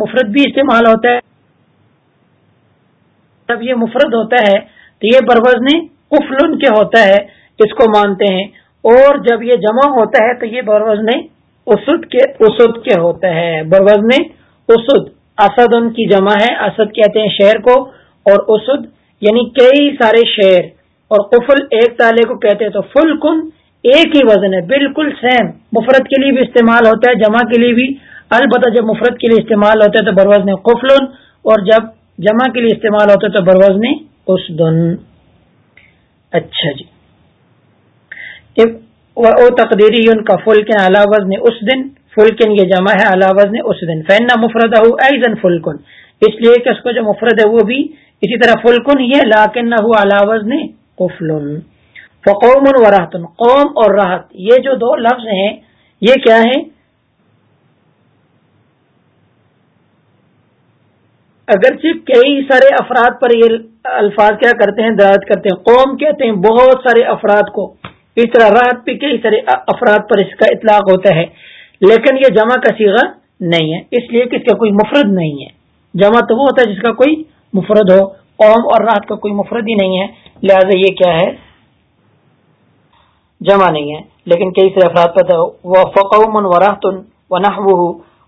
مفرد بھی استعمال ہوتا ہے۔ جب یہ مفرد ہوتا ہے تو یہ بروزن کفلن کے ہوتا ہے، اس کو مانتے ہیں۔ اور جب یہ جمع ہوتا ہے تو یہ بروزن اسد کے اسد کے ہوتا ہے۔ بروزن اسد اسد۔ ان کی جمع ہے، اسد کہتے ہیں شہر کو۔ اور اسد یعنی کئی سارے شہر۔ اور قفل ایک تالے کو کہتے ہیں تو فل کن ایک ہی وزن ہے، بالکل سیم مفرت کے لیے بھی استعمال ہوتا ہے، جمع کے لیے بھی۔ البتہ جب مفرت کے لیے استعمال ہوتا ہے تو بروزن قفل اور جب جمع کے لیے استعمال ہوتا ہے تو بروزن اسدن۔ اچھا جی۔ او تقدیری ان کا فلکن علا وزن اس دن فلکن یہ جمع ہے علا وزن اس دن فین مفرد ایزن فلکن۔ اس لیے کہ اس کو جو مفرد ہے وہ بھی اسی طرح فلکن ہی ہے لاکن نہ علا وزن قفل فقوم و راحتن قوم اور راحت یہ جو دو لفظ ہیں، یہ کیا ہے اگرچہ کئی سارے افراد پر یہ الفاظ کیا کرتے ہیں درد کرتے ہیں۔ قوم کہتے ہیں بہت سارے افراد کو۔ اس طرح رات پہ کئی سارے افراد پر اس کا اطلاق ہوتا ہے۔ لیکن یہ جمع کا سیگا نہیں ہے۔ اس لیے کہ اس کا کوئی مفرد نہیں ہے۔ جمع تو وہ ہوتا ہے جس کا کوئی مفرد ہو۔ قوم اور رات کا کوئی مفرد ہی نہیں ہے۔ لہذا یہ کیا ہے؟ جمع نہیں ہے۔ لیکن کئی سارے افراد پر وہ فقوم و راہتن و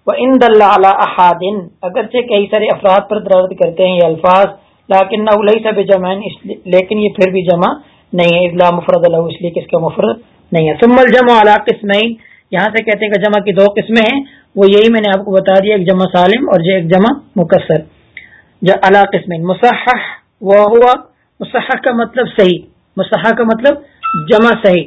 وہ ان دلہ احادن اگرچہ کئی سارے افراد پر درد کرتے ہیں یہ الفاظ لیکن نہ سب جمع لیکن یہ پھر بھی جمع نہیں ہے اضلاع مفرد اللہ اس لیے کہ اس کا مفرد نہیں ہے۔ ثم الجمع علی قسمین یہاں سے کہتے ہیں کہ جمع کی دو قسمیں ہیں، وہ یہی میں نے آپ کو بتا دیا، ایک جمع سالم اور جو ایک جمع مکسر۔ جو علا قسمین مصحح وہ ہوا مصحح کا مطلب صحیح۔ مصحح کا مطلب جمع صحیح۔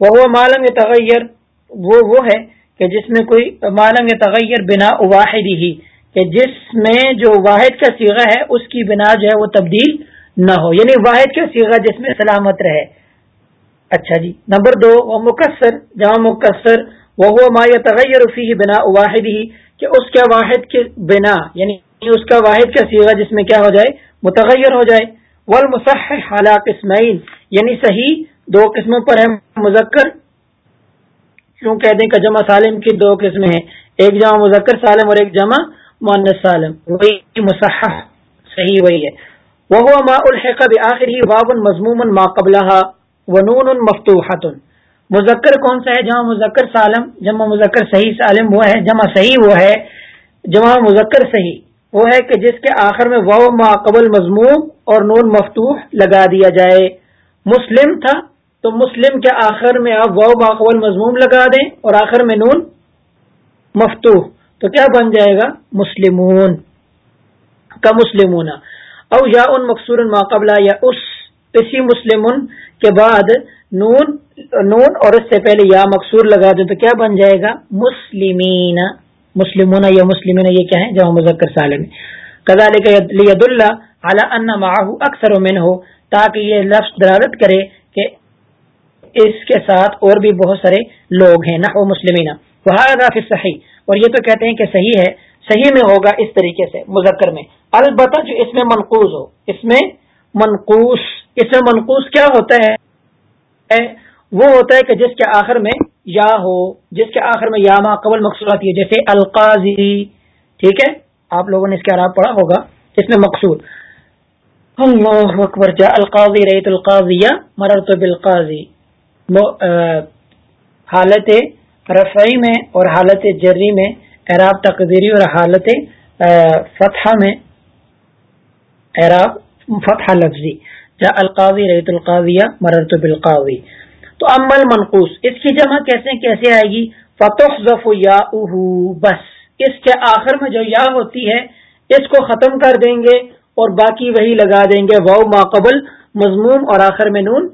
وہ ہوا معلوم تغیر وہ وہ ہے۔ کہ جس میں کوئی معلوم تغیر بنا واحد ہی، کہ جس میں جو واحد کا سیغہ ہے، اس کی بنا جو ہے وہ تبدیل نہ ہو۔ یعنی واحد کا سیگا جس میں سلامت رہے۔ اچھا جی نمبر دو، وہ مقصر جہاں مقصر وہ ما تغیر فی بنا واحد ہی، کہ اس کے واحد کے بنا یعنی اس کا واحد کا سیگا جس میں کیا ہو جائے؟ متغیر ہو جائے۔ والمصح حالات اسماعیل یعنی صحیح دو قسموں پر ہے، مذکر کیوں کہہ دیں کہ جمع سالم کی دو قسمیں ہیں، ایک جمع مذکر سالم اور ایک جمع مونس سالم۔ وہی مصحح، صحیح وہی ہے۔ وہ ما الحق بآخر ہی واب مضموم ما قبلها ونون مفتوحۃ۔ مذکر کون سا ہے؟ جمع مذکر سالم، جمع مذکر صحیح سالم وہ ہے، جمع صحیح وہ ہے، جمع مذکر صحیح۔ وہ ہے کہ جس کے آخر میں واو ما قبل مضموم اور نون مفتوح لگا دیا جائے۔ مسلم تھا تو مسلم کے آخر میں آپ واو ما قبل مضموم لگا دیں اور آخر میں نون مفتوح۔ تو کیا بن جائے گا؟ مسلمون۔ کا مسلمون او یا ان مقصور ماقبلہ یا اس، اسی مسلم کے بعد نون نون اور اس سے پہلے یا مقصور لگا دیں تو کیا بن جائے گا؟ مسلمین۔ مسلمون یا مسلمین یہ کیا ہے جمع مذکر سالم کزال لید اللہ اعلیٰ ان معاہ اکثر من ہو تاکہ یہ لفظ درارت کرے اس کے ساتھ اور بھی بہت سارے لوگ ہیں، نہ مسلمین۔ وہ صحیح اور یہ تو کہتے ہیں کہ صحیح ہے، صحیح میں ہوگا اس طریقے سے، مذکر میں۔ البتہ جو اس میں منقوص ہو، اس میں منقوص، اس میں منقوص کیا ہوتا ہے؟ وہ ہوتا ہے کہ جس کے آخر میں یا ہو، جس کے آخر میں یا ما قبل مقصور آتی ہے، جیسے القاضی۔ ٹھیک ہے؟ آپ لوگوں نے اس کے عراب پڑھا ہوگا، اس میں مقصود۔ اللہ اکبر، جا القاضی ریت القاضیہ مررت بالقاضی۔ حالت رفعی میں اور حالت جری میں، اعراب تقدیری اور حالت فتح میں، اعراب فتح لفظی۔ جا القاضی ریت القاضیہ، مررت بالقاضی۔ تو امل منقوص، اس کی جمع کیسے کیسے آئے گی؟ فتح ظف یا بس۔ اس کے آخر میں جو یا ہوتی ہے، اس کو ختم کر دیں گے اور باقی وہی لگا دیں گے واؤ ماقبل مضموم اور آخر میں نون۔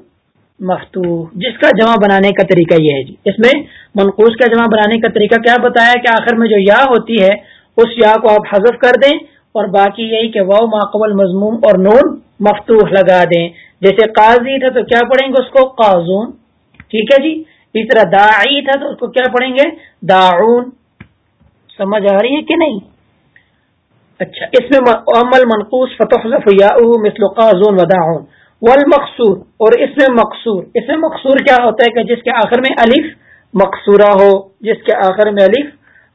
مفتو جس کا جمع بنانے کا طریقہ یہ ہے جی۔ اس میں منقوص کا جمع بنانے کا طریقہ کیا بتایا کہ آخر میں جو یا ہوتی ہے، اس یا کو آپ حذف کر دیں اور باقی یہی کہ واؤ ماقبل مضموم اور نون مفتوح لگا دیں۔ جیسے قاضی تھا تو کیا پڑھیں گے اس کو؟ قاضون۔ ٹھیک ہے جی؟ اس طرح داعی تھا تو اس کو کیا پڑھیں گے؟ داعون۔ سمجھ آ رہی ہے کہ نہیں؟ اچھا اس میں عمل منقوص فتح یا مثل قاضون و داعون۔ والمقصور، اور اس میں مقصور. اس میں مقصور کیا ہوتا ہے کہ جس کے آخر میں الف مقصورہ ہو، جس کے آخر میں الف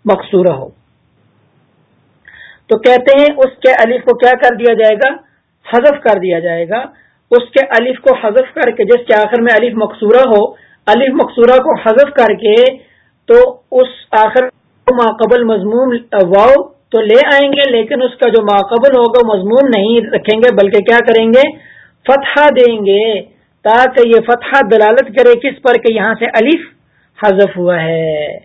مقصورہ ہو. تو کہتے ہیں اس کے الف کو کیا کر دیا جائے گا؟ حذف کر دیا جائے گا. اس کے الف کو حذف کر کے جس کے آخر میں الف مقصورہ ہو، الف مقصورہ کو حذف کر کے تو اس آخر ماقبل مضمون واؤ تو لے آئیں گے، لیکن اس کا جو ماقبل ہوگا مضمون نہیں رکھیں گے، بلکہ کیا کریں گے؟ فتح دیں گے تاکہ یہ فتح دلالت کرے کس پر کہ یہاں سے الف حذف ہوا ہے۔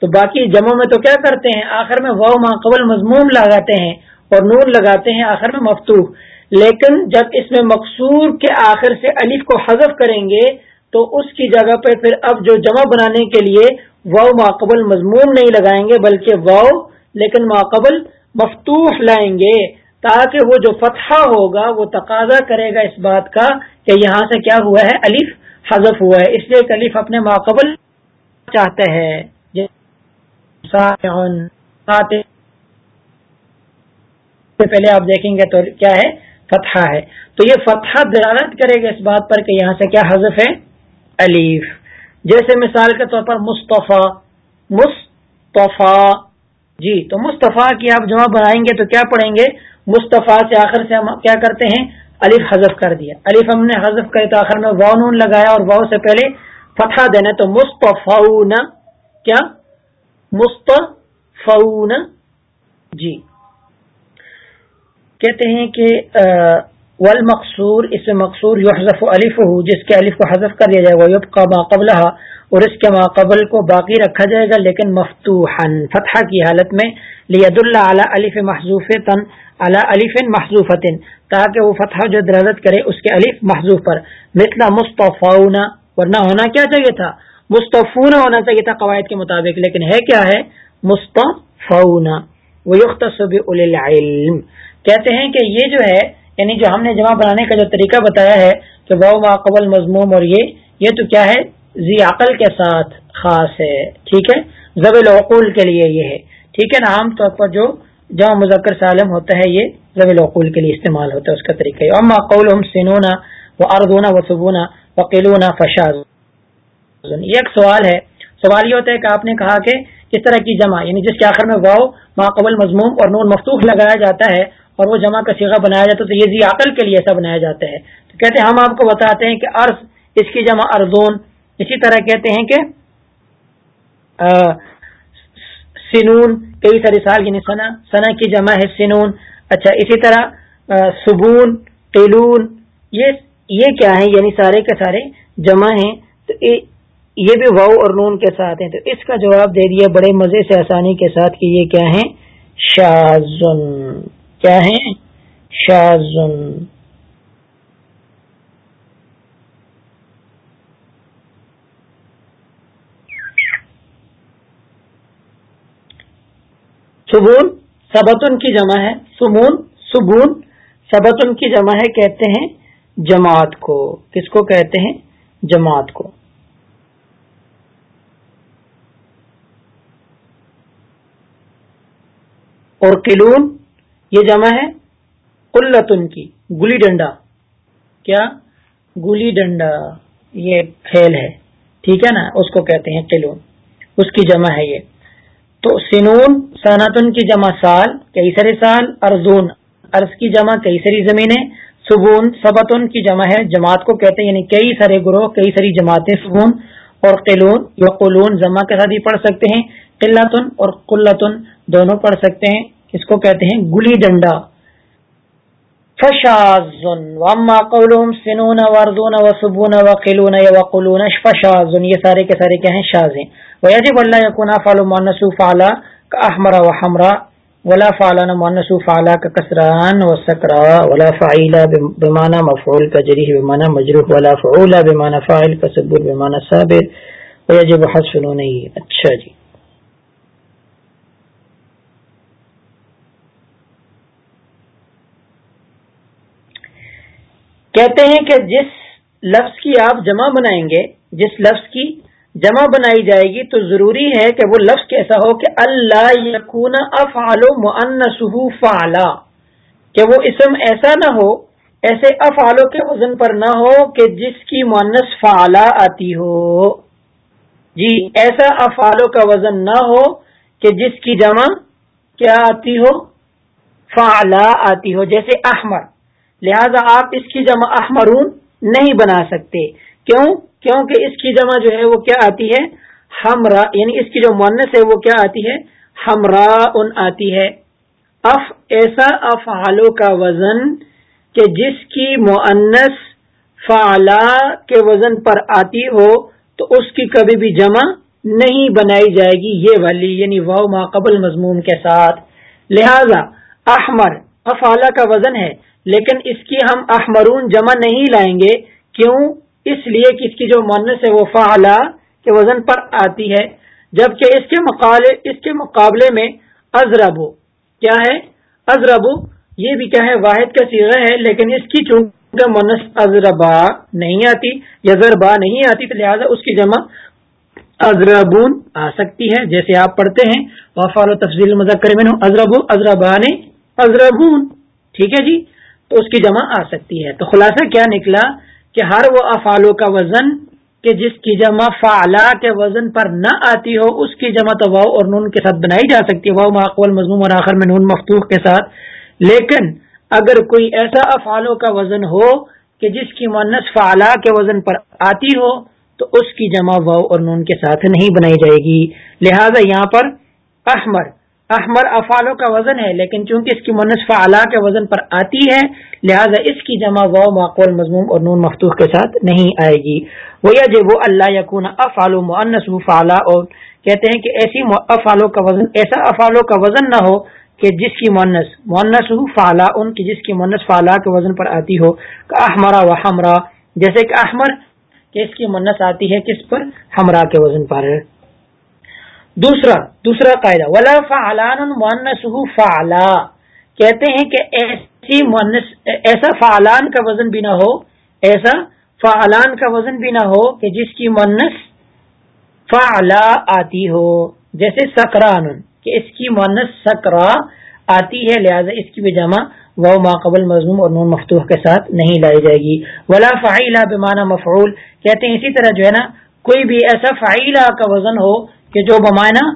تو باقی جمعوں میں تو کیا کرتے ہیں؟ آخر میں واؤ ماقبل مضمون لگاتے ہیں اور نور لگاتے ہیں آخر میں مفتوح۔ لیکن جب اس میں مقصور کے آخر سے الف کو حذف کریں گے، تو اس کی جگہ پہ پھر اب جو جمع بنانے کے لیے واؤ ماقبل مضمون نہیں لگائیں گے، بلکہ واؤ لیکن ماقبل مفتوح لائیں گے۔ تاکہ وہ جو فتحہ ہوگا وہ تقاضا کرے گا اس بات کا کہ یہاں سے کیا ہوا ہے؟ الف حذف ہوا ہے۔ اس لیے کہ الف اپنے ماقبل چاہتے ہیں۔ پہلے آپ دیکھیں گے تو کیا ہے؟ فتحہ ہے۔ تو یہ فتحہ دلالت کرے گا اس بات پر کہ یہاں سے کیا حذف ہے؟ الف۔ جیسے مثال کے طور پر مصطفیٰ۔ مصطفیٰ۔ جی تو مصطفیٰ کی آپ جمع بنائیں گے تو کیا پڑھیں گے؟ مصطفیٰ سے آخر سے ہم کیا کرتے ہیں؟ الف حذف کر دیا۔ الف ہم نے حذف کرے تو آخر میں واؤ نون لگایا اور واؤ سے پہلے فتح دینا تو مستفون کیا؟ مصطفون جی۔ کہتے ہیں کہ ول مقصور اس میں مقصور یو حضف الف ہو جس کے الف کو حذف کر دیا جائے گا یب کا ماقبل اور اس کے ماقبل کو باقی رکھا جائے گا، لیکن مفتوحا فتح کی حالت میں لید اللہ اعلیٰ الف محضوف تن اعلیٰ الف محضوف تاکہ وہ فتح جو درالت کرے، اس کے الف محضوف پر۔ مثلا مصطفون ورنہ ہونا کیا چاہیے تھا؟ مصطفون ہونا چاہیے تھا قواعد کے مطابق، لیکن ہے کیا ہے؟ مصطفون وہ یختصب العلم۔ کہتے ہیں کہ یہ جو ہے یعنی جو ہم نے جمع بنانے کا جو طریقہ بتایا ہے کہ واؤ قبل مضموم اور یہ یہ تو کیا ہے؟ ذی عقل کے ساتھ خاص ہے، ٹھیک ہے؟ ضب العقول کے لیے یہ ہے، ٹھیک ہے؟ نا، عام طور پر جو جمع مذکر سالم ہوتا ہے، یہ ضب العقول کے لیے استعمال ہوتا ہے، اس کا طریقہ اما قول سنونا و اردونا و سبونا و فشاز یہ ایک سوال ہے۔ سوال یہ ہوتا ہے کہ آپ نے کہا کہ کس طرح کی جمع یعنی جس کے آخر میں واؤ ماقبل مضموم اور نون مفتوح لگایا جاتا ہے اور وہ جمع کا سیگا بنایا جاتا ہے تو یہ ذی عقل کے لیے ایسا بنایا جاتا ہے۔ تو کہتے ہیں ہم آپ کو بتاتے ہیں کہ ارض اس کی جمع ارزون اسی طرح کہتے ہیں کہ سنون، کئی ساری سال یعنی سنا سنا کی جمع ہے سنون۔ اچھا اسی طرح سبون تیلون یہ یہ کیا ہے یعنی سارے کے سارے جمع ہیں۔ تو یہ بھی واؤ اور نون کے ساتھ ہیں۔ تو اس کا جواب دے دیا بڑے مزے سے آسانی کے ساتھ کہ یہ کیا ہے شازن کیا ہے شازن سبون سبتن کی جمع ہے۔ سمون، سبون سبتن کی جمع ہے، کہتے ہیں جماعت کو۔ کس کو کہتے ہیں؟ جماعت کو۔ اور قلون یہ جمع ہے قلتن کی، گلی ڈنڈا۔ کیا؟ گلی ڈنڈا۔ یہ کھیل ہے، ٹھیک ہے نا؟ اس کو کہتے ہیں قلون اس کی جمع ہے یہ۔ تو سنون سناتن کی جمع سال کئی سارے سال، ارزون۔ ارض کی جمع کئی ساری زمینیں۔ سبون، سبتن کی جمع ہے۔ جماعت کو کہتے ہیں یعنی کئی سارے گروہ کئی ساری جماعتیں سبون اور قلون یا قلون جمع کے ساتھ ہی پڑھ سکتے ہیں۔ قلتن اور قلتن دونوں پڑھ سکتے ہیں۔ اس کو کہتے ہیں؟ گلی ڈنڈا۔ فشازن واما قولهم سنون وردون وصبون وقلون وقلون فشازن یہ سارے کے سارے کیا ہیں؟ شاز ہیں ویجب اللہ یکون افعال مؤنث فعلا کاحمر وحمرا ولا فعلان مؤنث فعلا ككسران وسكرا ولا فعيل بمعنى مفعول كجريه بمعنى مجروح ولا فعول بمعنى فاعل كسبور بمعنى صابر ويجب حذف نونه اچھا جی۔ کہتے ہیں کہ جس لفظ کی آپ جمع بنائیں گے، جس لفظ کی جمع بنائی جائے گی، تو ضروری ہے کہ وہ لفظ کیسا ہو کہ اللہ یقون افعال و فعلا، کہ وہ اسم ایسا نہ ہو، ایسے افعالوں کے وزن پر نہ ہو کہ جس کی معنس فعلا آتی ہو۔ جی ایسا افعالوں کا وزن نہ ہو کہ جس کی جمع کیا آتی ہو؟ فعلا آتی ہو، جیسے احمر۔ لہذا آپ اس کی جمع احمرون نہیں بنا سکتے۔ کیوں؟ کیونکہ اس کی جمع جو ہے وہ کیا آتی ہے؟ ہمرا یعنی اس کی جو مونس ہے وہ کیا آتی ہے؟ ہمرا ان آتی ہے۔ اف، ایسا افعالوں کا وزن کہ جس کی معنس فعلا کے وزن پر آتی ہو، تو اس کی کبھی بھی جمع نہیں بنائی جائے گی، یہ والی یعنی واؤ ما قبل مضمون کے ساتھ۔ لہذا، احمر، افعلا کا وزن ہے۔ لیکن اس کی ہم احمرون جمع نہیں لائیں گے، کیوں؟ اس لیے کہ اس کی جو مونس ہے وہ فعلا کے وزن پر آتی ہے، جبکہ اس کے مقابلے، اس کے مقابلے میں ازربو، کیا ہے؟ ازربو، یہ بھی کیا ہے؟ واحد کا سیغہ ہے، لیکن اس کی چونکہ منس ازربا نہیں آتی، یا زربا نہیں آتی، تو لہٰذا اس کی جمع ازربون آ سکتی ہے، جیسے آپ پڑھتے ہیں وفال و تفضیل مذکر میں ازربو ازربان ازربون، ٹھیک ہے جی؟ تو اس کی جمع آ سکتی ہے۔ تو خلاصہ کیا نکلا کہ ہر وہ افعالوں کا وزن کہ جس کی جمع فعلا کے وزن پر نہ آتی ہو، اس کی جمع تو واؤ اور نون کے ساتھ بنائی جا سکتی ہے۔ واؤ معقول مضموم اور آخر میں نون مفتوح کے ساتھ۔ لیکن اگر کوئی ایسا افعالوں کا وزن ہو کہ جس کی منس فعلا کے وزن پر آتی ہو، تو اس کی جمع واؤ اور نون کے ساتھ نہیں بنائی جائے گی۔ لہذا یہاں پر احمر احمر افعالوں کا وزن ہے، لیکن چونکہ اس کی منس فعلا کے وزن پر آتی ہے، لہذا اس کی جمع و معقول، مضموم اور نون مفتوح کے ساتھ نہیں آئے گی۔ وہ یا وہ اللہ یقون افعال معنس فعلا اور کہتے ہیں کہ ایسی افعالوں کا وزن، ایسا افعالوں کا وزن نہ ہو کہ جس کی مونس مونس فعلا ان کی جس کی مونس فعلا کے وزن پر آتی ہو۔ کہ احمرا و ہمرا جیسے کہ احمر، کہ اس کی منس آتی ہے کس پر؟ ہمراہ کے وزن پر۔ دوسرا دوسرا قاعدہ، ولا فعلان مونس فعلا۔ کہتے ہیں کہ ایسی مونس ایسا فعلان کا وزن بھی نہ ہو، ایسا فعلان کا وزن بھی نہ ہو کہ جس کی مونس فعلا آتی ہو۔ جیسے سکران، کہ اس کی مونس سکرا آتی ہے، لہذا اس کی بھی جمع وہ ماقبل مضموم اور نون مفتوح کے ساتھ نہیں لائی جائے گی۔ ولا فعیلا بمانا مفعول۔ کہتے ہیں اسی طرح جو ہے نا، کوئی بھی ایسا فعیلا کا وزن ہو کہ جو بمانا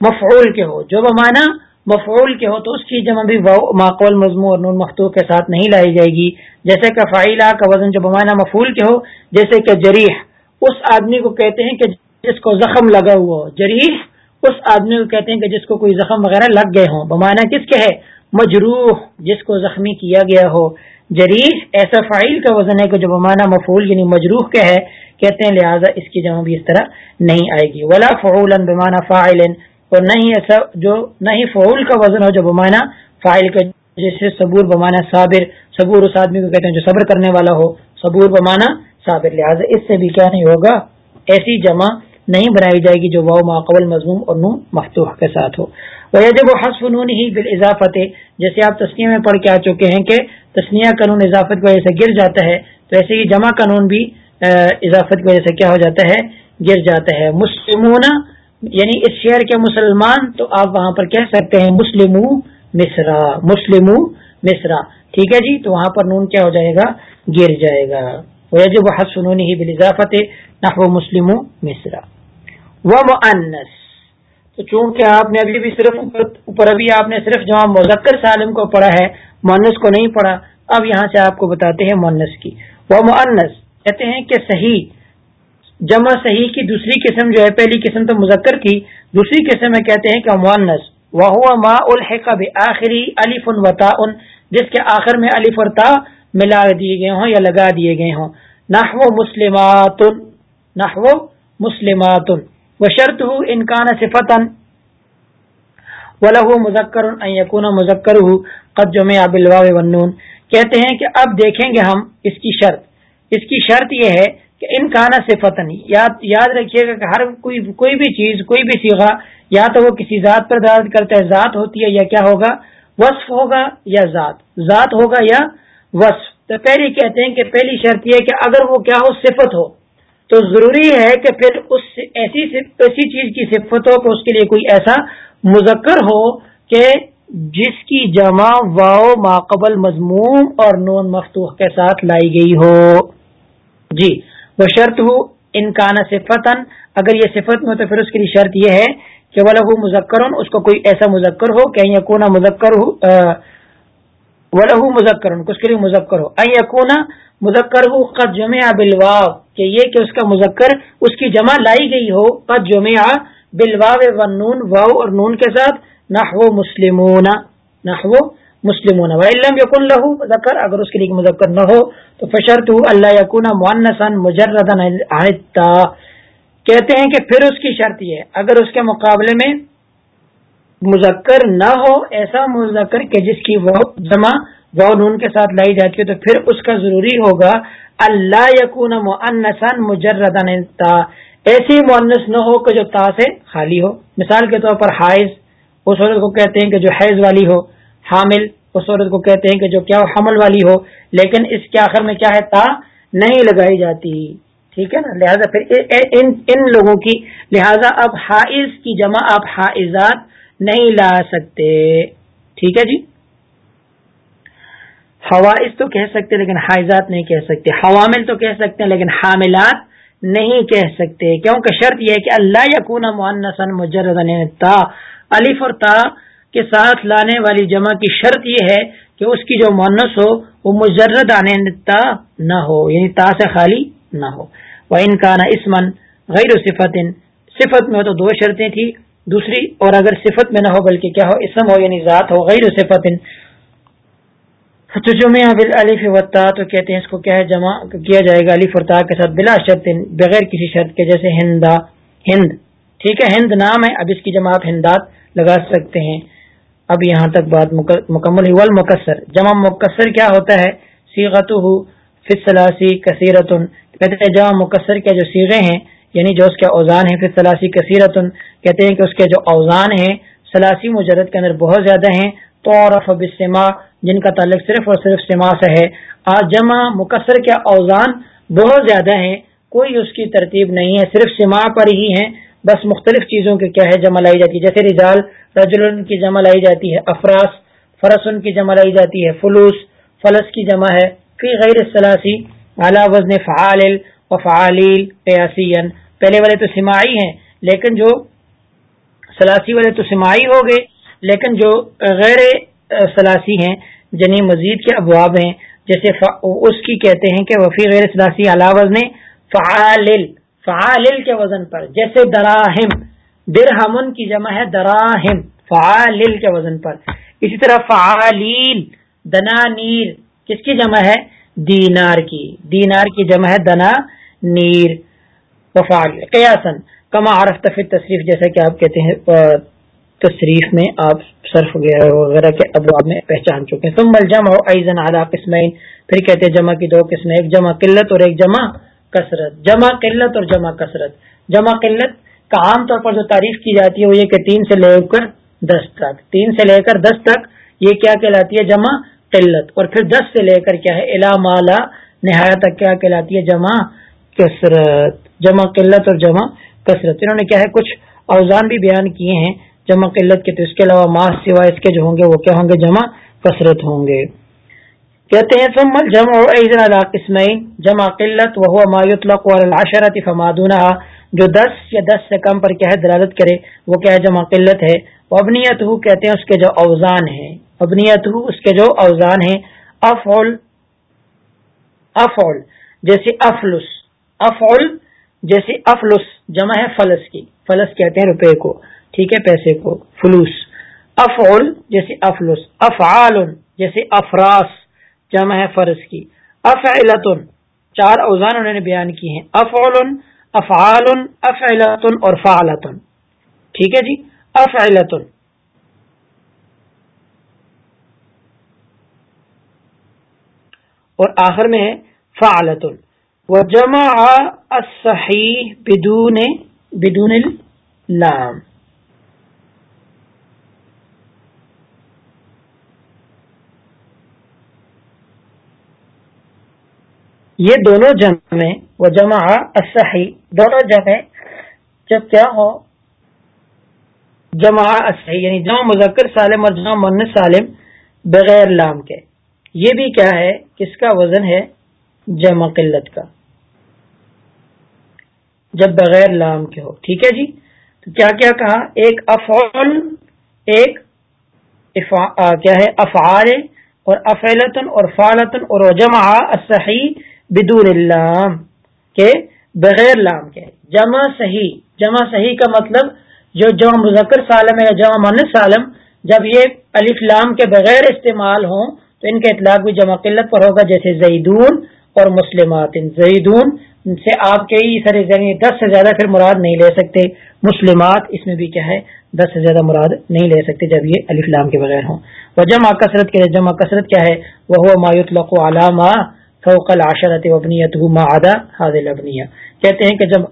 مفعول کے ہو، جو بمانا مفعول کے ہو تو اس کی جمع بھی معقول، مضمون اور نون مختو کے ساتھ نہیں لائی جائے گی۔ جیسے کہ فائلہ کا وزن جو بمانا مفعول کے ہو، جیسے کہ جریح، اس آدمی کو کہتے ہیں کہ جس کو زخم لگا ہوا ہو۔ جریح، اس آدمی کو کہتے ہیں کہ جس کو کوئی زخم وغیرہ لگ گئے ہوں۔ بمانا کس کے ہے؟ مجروح، جس کو زخمی کیا گیا ہو۔ جریح ایسا فائل کا وزن ہے کہ جو بمانا مفعول یعنی مجروح کے ہے۔ کہتے ہیں لہٰذا اس کی جمع بھی اس طرح نہیں آئے گی۔ ولا فعول بمانا فائل اور نہ ہی ایسا جو نہ ہی فعول کا وزن ہو جو بمانا فائل کا، جیسے صبور بمانا صابر، صبور اس آدمی کو کہتے ہیں جو صبر کرنے والا ہو، صبور بمانا صابر۔ لہٰذا اس سے بھی کیا نہیں ہوگا، ایسی جمع نہیں بنائی جائے گی جو واؤ ماقبل مضموم اور نون مفتوح کے ساتھ ہو۔ جب وہ حسف نون ہی بال اضافت جیسے آپ تسنیا میں پڑھ کے آ چکے ہیں کہ تسنیا قانون اضافت کی وجہ سے گر جاتا ہے، تو ایسے ہی جمع قانون بھی اضافت کی وجہ سے کیا ہو جاتا ہے؟ گر جاتا ہے۔ مسلمون یعنی اس شہر کے مسلمان، تو آپ وہاں پر کہہ سکتے ہیں مسلم مصرا مسلم مصرا۔ ٹھیک ہے جی؟ تو وہاں پر نون کیا ہو جائے گا؟ گر جائے گا۔ جب وہ حسن ہی بلافت نہ وہ مسلم مصرا۔ وہ معنس تو چونکہ آپ نے ابھی بھی صرف اوپر ابھی آپ نے صرف جہاں مذکر سالم کو پڑھا ہے مونس کو نہیں پڑھا، اب یہاں سے آپ کو بتاتے ہیں مونس کی۔ وہ معنس کہتے ہیں کہ صحیح جمع صحیح کی دوسری قسم جو ہے، پہلی قسم تو مذکر کی، دوسری قسم میں کہتے ہیں کہ معنس وہ ما الحق آخری علیف وطا ان جس کے آخر میں علیف اور تا ملا دیے گئے ہوں یا لگا دیے گئے ہوں۔ نحو مسلمات نحو مسلمات وہ شرط ہو انکان صفتن ولہ مذکر یقون مذکر ہو قد جمع بلوا ونون کہتے ہیں کہ اب دیکھیں گے ہم اس کی شرط۔ اس کی شرط یہ ہے کہ ان کانا سے فتن یاد یاد رکھیے گا کہ ہر کوئی کوئی بھی چیز، کوئی بھی سیگا یا تو وہ کسی ذات پر درد کرتا ہے، ذات ہوتی ہے یا کیا ہوگا؟ وصف ہوگا یا ذات؟ ذات ہوگا یا وصف؟ تو پہلی کہتے ہیں کہ پہلی شرط یہ کہ اگر وہ کیا ہو، صفت ہو۔ تو ضروری ہے کہ پھر اس ایسی ایسی چیز کی صفت ہو کہ اس کے لیے کوئی ایسا مذکر ہو کہ جس کی جمع واؤ ماقبل مضموم اور نون مفتوح کے ساتھ لائی گئی ہو۔ جی وہ شرط ہو انکان صفتن اگر یہ صفت میں تو پھر اس کے لیے شرط یہ ہے کہ وہ مذکر، اس کو کوئی ایسا مذکر ہو کہ یا کونا مذکر ہو وہ لہو مذکر کس کے لیے مذکر ہو۔ یقونا مذکر ہو قد جمع بلوا کہ یہ کہ اس کا مذکر، اس کی جمع لائی گئی ہو، قد جمع بلوا و نون واؤ اور نون کے ساتھ۔ نہ مسلمون نہ مسلمون. وَإِلَّمْ يَكُنْ لَهُ ذکر اگر اس کے لیے مذکر نہ ہو، تو فشرت اللہ یکون مؤنثا مجردا عن کہتے ہیں کہ پھر اس کی شرط یہ اگر اس کے مقابلے میں مذکر نہ ہو، ایسا مذکر کہ جس کی وہ جمع وہ نون کے ساتھ لائی جاتی ہے تو پھر اس کا ضروری ہوگا اللہ یقون مؤنثا مجردا تا ایسی مؤنث نہ ہو کہ جو تا سے خالی ہو. مثال کے طور پر حائز اس عورت کو کہتے ہیں کہ جو حیض والی ہو، حامل، اس عورت کو کہتے ہیں کہ جو کیا حمل والی ہو، لیکن اس کے آخر میں کیا ہے؟ تا نہیں لگائی جاتی۔ ٹھیک ہے نا؟ لہٰذا پھر ان ان لوگوں کی، لہذا اب حائز کی جمع آپ حائزات نہیں لا سکتے۔ ٹھیک ہے جی؟ حوائز تو کہہ سکتے، لیکن حائزات نہیں کہہ سکتے۔ حوامل تو کہہ سکتے ہیں، لیکن حاملات نہیں کہہ سکتے۔ کیونکہ شرط یہ ہے کہ اللہ یقون معنسن مجرد یعنی تا الف اور تا کے ساتھ لانے والی جمع کی شرط یہ ہے کہ اس کی جو مونس ہو وہ مجرد آنے نہ ہو یعنی تا سے خالی نہ ہو۔ وہ ان کا اسمن غیر صفت صفت میں ہو تو دو شرطیں تھی دوسری، اور اگر صفت میں نہ ہو بلکہ کیا ہو، اسم ہو یعنی ذات ہو، غیر صفت جمع الف وطا تو کہتے ہیں، اس کو کیا ہے؟ جمع کیا جائے گا علی فرتا کے ساتھ بلا شرط بغیر کسی شرط کے، جیسے ہندا ہند۔ ٹھیک ہے، ہند نام ہے۔ اب اس کی جمع آپ ہندات لگا سکتے ہیں، اب یہاں تک بات مکمل ہوئی۔ مکسر جمع مکسر کیا ہوتا ہے؟ سیغت فصلاسی کثیرت کہتے ہیں جمع مکسر کے جو سیغے ہیں یعنی جو اس کے اوزان ہیں فصلاسی کثیرت کہتے ہیں کہ اس کے جو اوزان ہیں، سلاسی مجرد کے اندر بہت زیادہ ہیں۔ تو اور جن کا تعلق صرف اور صرف سما سے ہے۔ آج جمع مکسر کے اوزان بہت زیادہ ہیں۔ کوئی اس کی ترتیب نہیں ہے، صرف سما پر ہی ہیں۔ بس مختلف چیزوں کے کیا ہے جمع لائی جاتی ہے؟ جیسے رجال رجل کی جمع لائی جاتی ہے، افراس، فرسن کی جمع لائی جاتی ہے، فلوس، فلس کی جمع ہے، فی غیر سلاسی اعلیٰ وزن فعال و فعالیل قیاسین پہلے والے تو سماعی ہیں، لیکن جو سلاسی والے تو سماعی ہو گئے، لیکن جو غیر سلاسی ہیں جنہیں مزید کے ابواب ہیں، جیسے اس کی کہتے ہیں کہ وفی غیر سلاسی علا وزن فعال فعال کے وزن پر، جیسے دراہم، درہمن کی جمع ہے دراہم فعال کے وزن پر۔ اسی طرح فعالیل دنا نیر کس کی جمع ہے؟ دینار کی۔ دینار کی جمع ہے دنا نیر وفعال قیاسن کما عرف تفی تصریف جیسا کہ آپ کہتے ہیں تصریف میں آپ صرف وغیرہ کے ابواب میں پہچان چکے ہیں۔ تم مل جمع ایزن اعلیٰ قسمین، پھر کہتے ہیں جمع کی دو قسمیں، ایک جمع قلت اور ایک جمع کثرت، جمع قلت اور جمع کثرت۔ جمع قلت کا عام طور پر جو تعریف کی جاتی ہے وہ یہ کہ تین سے لے کر دس تک۔ تین سے لے کر دس تک یہ کیا کہلاتی ہے؟ جمع قلت۔ اور پھر دس سے لے کر کیا ہے؟ الا مالا نہایت تک کیا کہلاتی ہے؟ جمع کثرت۔ جمع قلت اور جمع کثرت۔ انہوں نے کیا ہے؟ کچھ اوزان بھی بیان کیے ہیں جمع قلت کے۔ تو اس کے علاوہ ماس سوائے اس کے جو ہوں گے وہ کیا ہوں گے؟ جمع کثرت ہوں گے۔ کہتے ہیں، ثم الجمع ایزن على قسمین، جمع قلت وهو ما يطلق على العشرة فما دونها. جو دس یا دس سے کم پر کیا ہے دلالت کرے، وہ کیا ہے جمع قلت ہے۔ ابنیت ہو کہتے ہیں، اس کے جو اوزان ہیں۔ ابنیت ہو اس کے جو اوزان ہیں۔ افعل افعل، جیسے افلس، افعل، جیسے افلس، جمع ہے فلس کی۔ فلس کہتے ہیں روپے کو۔ ٹھیک ہے، پیسے کو۔ فلوس۔ افعل، جیسے افلس۔ افعال، جیسے افراس۔ جمع ہے فرض کی۔ افعلتن، چار اوزان انہوں نے بیان کی ہیں۔ افعل افعال افعلتن اور فعلتن۔ ٹھیک ہے جی؟ افعلتن۔ اور آخر میں ہے فعلتن۔ وجمع الصحیح بدون بدون اللام۔ یہ دونوں جمع وہ جمع اصحی دونوں جمع جب کیا ہو؟ جمع اصحی یعنی جمع مذکر سالم اور جمع من سالم بغیر لام کے۔ یہ بھی کیا ہے؟ کس کا وزن ہے؟ جمع قلت کا۔ جب بغیر لام کے ہو۔ ٹھیک ہے جی؟ تو کیا کیا کہا؟ ایک افعال، ایک کیا ہے؟ افعال اور افیلتن اور فالتن اور جمع صحیح بدون اللام کے بغیر لام کے۔ جمع صحیح جمع صحیح کا مطلب جو جمع مذکر سالم یا جمع من سالم، جب یہ الف لام کے بغیر استعمال ہوں، تو ان کا اطلاق بھی جمع قلت پر ہوگا، جیسے زیدون اور مسلمات۔ زیدون سے آپ کے سر دس سے زیادہ پھر مراد نہیں لے سکتے۔ مسلمات اس میں بھی کیا ہے، دس سے زیادہ مراد نہیں لے سکتے جب یہ علی فلام کے بغیر ہوں۔ وہ جمع کثرت کے جمع کثرت کیا ہے؟ وہ مایوت لق علامہ فوق العشرت ابنیت ما ادا حاضل ابنیہ کہتے ہیں کہ جب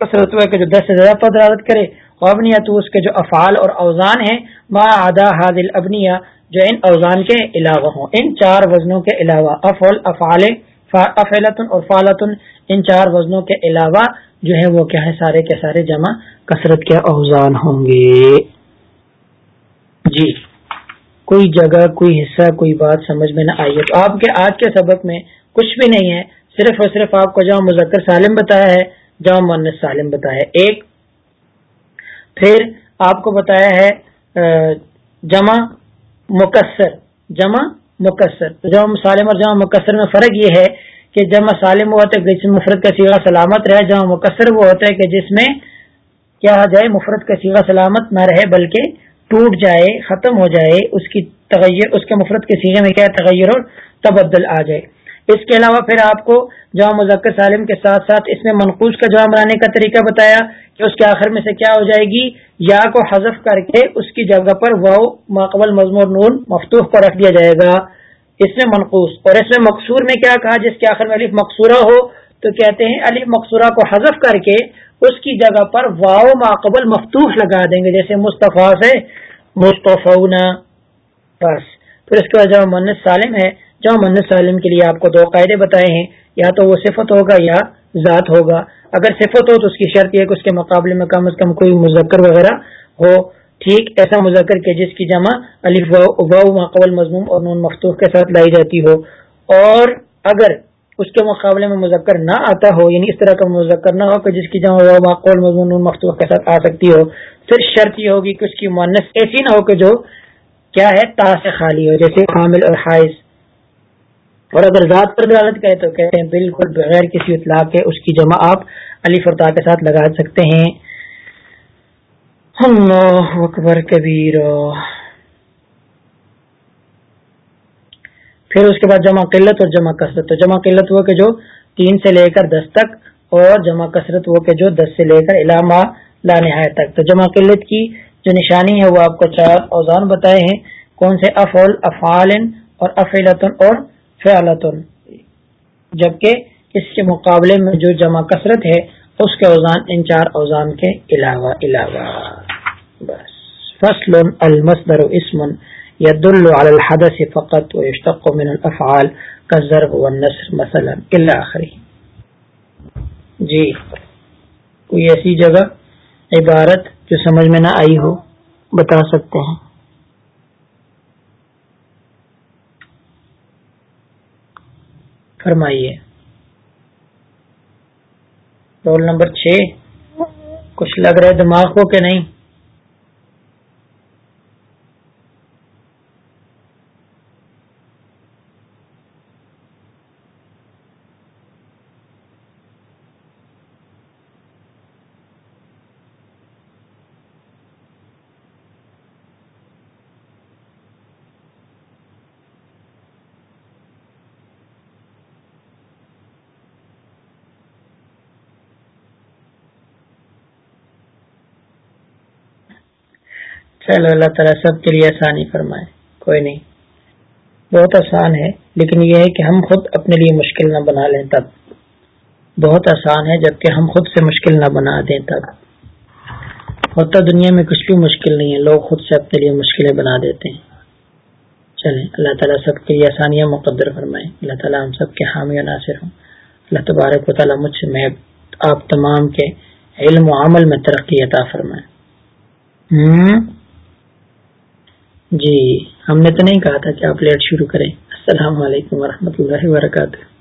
کثرت ہوا کہ جو دس سے زیادہ پدرارت کرے ابنیت اس کے جو افعال اور اوزان ہیں، ما ادا حاضل ابنیہ جو ان اوزان کے علاوہ ہوں۔ ان چار وزنوں کے علاوہ، افعل، افعال افعلتن اور فالتن ان چار وزنوں کے علاوہ جو ہے وہ کیا ہے سارے کے سارے جمع کثرت کے اوزان ہوں گے۔ جی کوئی جگہ، کوئی حصہ، کوئی بات سمجھ میں نہ آئی۔ ہے تو آپ کے آج کے سبق میں کچھ بھی نہیں ہے، صرف اور صرف آپ کو جہاں مذکر سالم بتایا ہے جہاں مونس سالم بتایا ہے۔ ایک، پھر آپ کو بتایا ہے جمع، مکسر۔ جمع مکسر۔ جمع سالم اور جمع مکسر میں فرق یہ ہے کہ جمع سالم وہ ہوتا ہے جس مفرت کا سیگا سلامت رہے، جمع مکسر وہ ہوتا ہے کہ جس میں کیا جائے مفرت کا سیگا سلامت نہ رہے، بلکہ ٹوٹ جائے، ختم ہو جائے، اس کی تغیر، اس کے مفرت کے سیگے میں کیا تغیر اور تبدل آ جائے۔ اس کے علاوہ پھر آپ کو جامع مذکر سالم کے ساتھ ساتھ اس میں منقوص کا جواب بنانے کا طریقہ بتایا کہ اس کے آخر میں سے کیا ہو جائے گی؟ یا کو حذف کر کے اس کی جگہ پر وہ ماقبل مضمور نون مفتوح کو رکھ دیا جائے گا۔ اس میں منقوص اور اس میں مقصور میں کیا کہا جس کے آخر میں علیف مقصورہ ہو؟ تو کہتے ہیں علی مقصورہ کو حذف کر کے اس کی جگہ پر واؤ ماقبل مفتوح لگا دیں گے، جیسے مصطفیٰ سے مصطفی بس۔ پھر اس کے بعد جب منت سالم ہے۔ جو منت سالم کے لیے آپ کو دو قاعدے بتائے ہیں، یا تو وہ صفت ہوگا یا ذات ہوگا۔ اگر صفت ہو تو اس کی شرط یہ کہ اس کے مقابلے میں کم از کم کوئی مذکر وغیرہ ہو۔ ٹھیک، ایسا مذکر کے جس کی جمع علی قبل مضموم اور نون مفتوح کے ساتھ لائی جاتی ہو۔ اور اگر اس کے مقابلے میں مذکر نہ آتا ہو یعنی اس طرح کا مذکر نہ ہو کہ جس کی جمع قبل مضمون نون مفتوح کے ساتھ آ سکتی ہو، پھر شرط یہ ہوگی کہ اس کی مانس ایسی نہ ہو کہ جو کیا ہے تا سے خالی ہو، جیسے حامل اور حائز۔ اور اگر ذات پر دلالت کرے تو کہتے ہیں بالکل بغیر کسی اطلاع کے اس کی جمع آپ علی فرتا کے ساتھ لگا سکتے ہیں۔ اللہ اکبر کبیر۔ پھر اس کے بعد جمع قلت اور جمع کثرت۔ تو جمع قلت وہ کہ جو تین سے لے کر دس تک اور جمع کثرت وہ کہ جو دس سے لے کر علامہ لانے تک۔ تو جمع قلت کی جو نشانی ہے وہ آپ کو چار اوزان بتائے ہیں۔ کون سے؟ افول افعال اور افیلتن اور فعلتن۔ جبکہ اس کے مقابلے میں جو جمع کثرت ہے، اس کے اوزان، ان چار اوزان کے علاوہ علاوہ۔ بس۔ فصل المصدر اسم يدل على الحدث فقط ويشتق من الافعال كالضرب والنصر مثلا الى اخره جی۔ کوئی ایسی جگہ، عبارت جو سمجھ میں نہ آئی ہو، بتا سکتے ہیں۔ فرمائیے۔ رول نمبر چھ کچھ لگ رہا ہے دماغ کو کہ نہیں؟ چلو اللہ تعالیٰ سب کے لیے آسانی فرمائے۔ کوئی نہیں۔ بہت آسان ہے، لیکن یہ ہے کہ ہم خود اپنے لیے مشکل نہ بنا لیں تب۔ بہت آسان ہے، جبکہ ہم خود سے مشکل نہ بنا دیں تب۔ ہوتا دنیا میں کچھ بھی مشکل نہیں ہے، لوگ خود سے اپنے لیے مشکلیں بنا دیتے ہیں۔ چلیں، اللہ تعالیٰ سب کے لیے آسانیاں مقدر فرمائیں۔ اللہ تعالیٰ ہم سب کے حامی و ناصر ہوں۔ اللہ تبارک و تعالیٰ مجھ سے میں، آپ تمام کے علم و عمل میں ترقی عطا فرمائیں ہوں؟ جی ہم نے تو نہیں کہا تھا کہ آپ لیٹ شروع کریں۔ السلام علیکم ورحمۃ اللہ وبرکاتہ۔